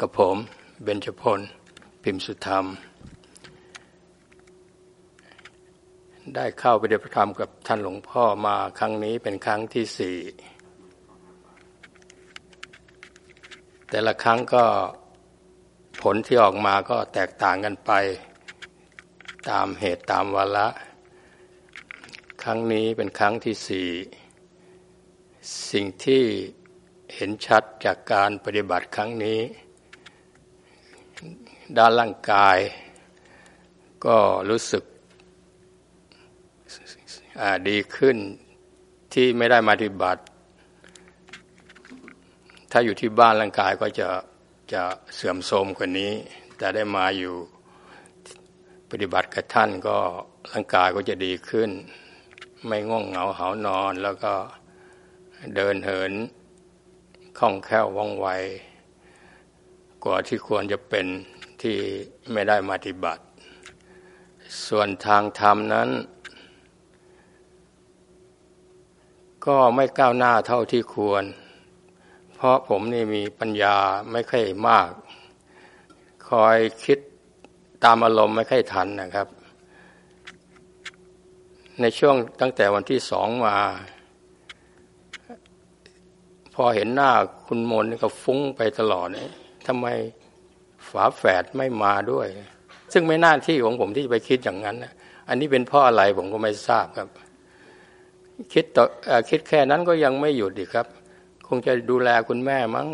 กับผมเบญจพล พิมสุธรรม ได้เข้าไปเดียพระธรรมกับท่านหลวงพ่อมาครั้งนี้เป็นครั้งที่สี่แต่ละครั้งก็ผลที่ออกมาก็แตกต่างกันไป ตามเหตุตามวาระครั้งนี้เป็นครั้งที่สี่สิ่งที่เห็นชัดจากการปฏิบัติครั้งนี้ ด้านร่างกาย ก็รู้สึกดีขึ้นที่ไม่ได้มาปฏิบัติ ถ้าอยู่ที่บ้านร่างกายก็จะจะเสื่อมโทรมกว่านี้ แต่ได้มาอยู่ปฏิบัติกับท่านก็ร่างกายก็จะดีขึ้น ไม่ง่วงเหงาหานอนแล้วก็เดินเหินคล่องแคล่วว่องไว กว่าที่ควรจะเป็น ที่ไม่ได้มาปฏิบัติ ส่วนทางธรรมนั้น ก็ไม่ก้าวหน้าเท่าที่ควร เพราะผมนี่มีปัญญาไม่ค่อยมาก คอยคิดตามอารมณ์ไม่ค่อยทันนะครับ ในช่วงตั้งแต่วันที่สองมา พอเห็นหน้าคุณมนก็ฟุ้งไปตลอดเนี่ยทำไม ฝาแฝดไม่มาด้วย ซึ่งไม่น่าที่ของผมที่จะไปคิดอย่างนั้นนะอันนี้เป็นเพราะอะไรผมก็ไม่ทราบครับ คิดต่อคิดแค่นั้นก็ยังไม่หยุดอีกครับ คงจะดูแลคุณแม่มั้ง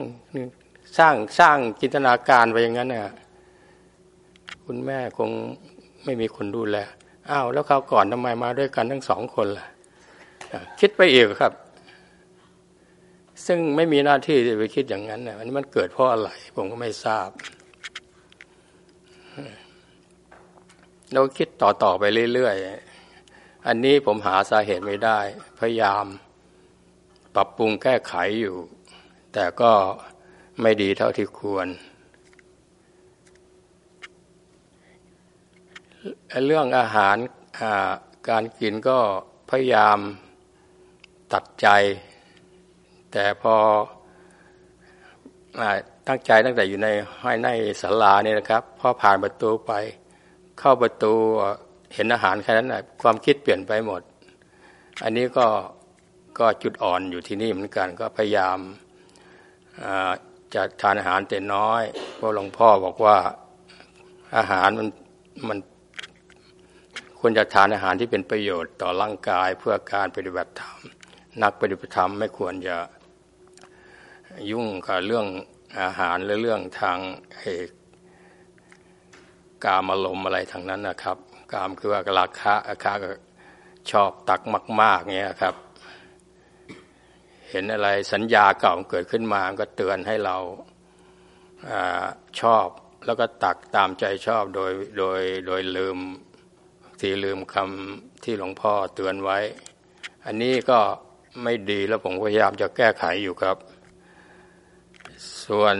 สร้างสร้างจินตนาการไปอย่างนั้นนะคุณแม่คงไม่มีคนดูแลอ้าวแล้วเขาก่อนทำไมมาด้วยกันทั้งสองคนล่ะคิดไปอีกครับ ซึ่งไม่มีหน้าที่จะไปคิดอย่างนั้นนะอันนี้มันเกิดเพราะอะไร ผมก็ไม่ทราบ เราคิดต่อต่อไปเรื่อยๆ อันนี้ผมหาสาเหตุไม่ได้ พยายามปรับปรุงแก้ไขอยู่ แต่ก็ไม่ดีเท่าที่ควร เรื่องอาหาราการกินก็พยายามตัดใจ แต่พอ ตั้งใจตั้งแต่อยู่ในห้อยในศาลาเนี่ยนะครับพอผ่านประตูไป เข้าประตูเห็นอาหารแค่นั้นนะความคิดเปลี่ยนไปหมด อันนี้ก็ก็จุดอ่อนอยู่ที่นี่เหมือนกันก็พยายามจะทานอาหารแต่น้อย เพราะหลวงพ่อบอกว่าอาหารมันมันควรจะทานอาหารที่เป็นประโยชน์ต่อร่างกายเพื่อการปฏิบัติธรรม นักปฏิบัติธรรมไม่ควรจะ ยุ่งกับเรื่องอาหารและเรื่องทางเอกกามอารมณ์อะไรทางนั้นนะครับ กามคือว่าราคะอาคาก็ชอบตักมาก ๆเงี้ยครับ เห็นอะไรสัญญาเก่าเกิดขึ้นมาก็เตือนให้เราอชอบแล้วก็ตักตามใจชอบโดยโดยโดยลืมที่ลืมคำที่หลวงพ่อเตือนไว้ อันนี้ก็ไม่ดีแล้วผมพยายามจะแก้ไขอยู่ครับ ส่วน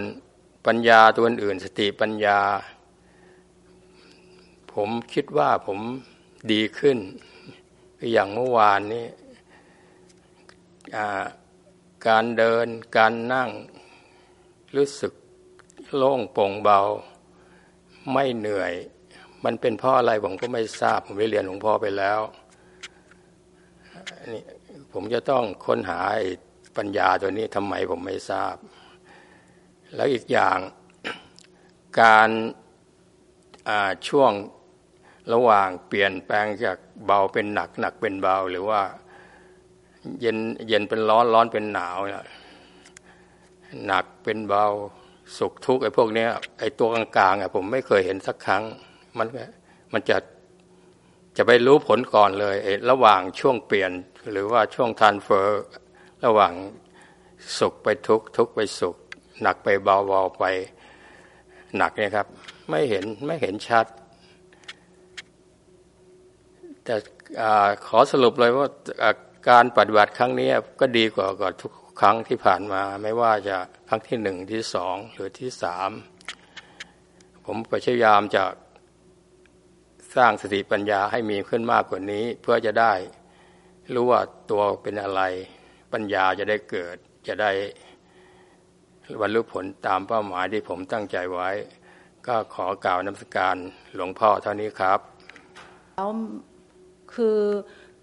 ปัญญาตัวอื่นสติปัญญา ผมคิดว่าผมดีขึ้น อย่างเมื่อวานนี้การเดินการนั่งรู้สึกโล่งโปร่งเบา ไม่เหนื่อย มันเป็นเพราะอะไรผมก็ไม่ทราบ ผมไปเรียนหลวงพ่อไปแล้วนี่ผมจะต้องค้นหาปัญญาตัวนี้ทำไมผมไม่ทราบ แล้วอีกอย่างการช่วงระหว่างเปลี่ยนแปลงจากเบาเป็นหนักหนักเป็นเบาหรือว่าเย็นเย็นเป็นร้อนร้อนเป็นหนาวหนักเป็นเบาสุขทุกข์ไอ้พวกนี้ไอ้ตัวกลางๆอะผมไม่เคยเห็นสักครั้ง มันมันจะจะไปรู้ผลก่อนเลยระหว่างช่วงเปลี่ยน หรือว่าช่วงทานเฟอร์ระหว่างสุขไปทุกข์ทุกข์ไปสุข หนักไปเบาเบาไปหนักเนี่ยครับ ไม่เห็นไม่เห็นชัด แต่ขอสรุปเลยว่าการปฏิบัติครั้งนี้ก็ดีกว่ากว่าทุกครั้งที่ผ่านมา ไม่ว่าจะครั้งที่หนึ่งที่สองหรือที่สามผมพยายามจะสร้างสติปัญญาให้มีขึ้นมากกว่านี้ เพื่อจะได้รู้ว่าตัวเป็นอะไร ปัญญาจะได้เกิดจะได้ บรรลุผลตามเป้าหมายที่ผมตั้งใจไว้ ก็ขอกล่าวนมัสการหลวงพ่อเท่านี้ครับแล้วคือ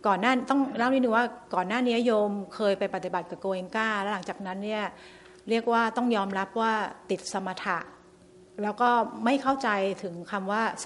ก่อนหน้าต้องเล่านิดนึงว่าก่อนหน้านี้โยมเคยไปปฏิบัติกับโกเองกาแล้วหลังจากนั้นเนี่ยเรียกว่าต้องยอมรับว่าติดสมถะ แล้วก็ไม่เข้าใจถึงคำว่าส